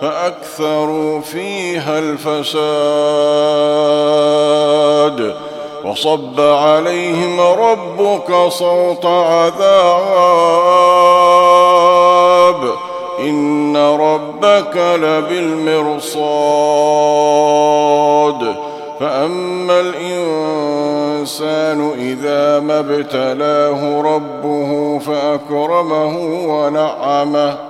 فأكثروا فيها الفساد. وصب عليهم ربك صوت عذاب. إن ربك لبالمرصاد. فأما الإنسان إذا ما ابتلاه ربه فأكرمه ونعمه.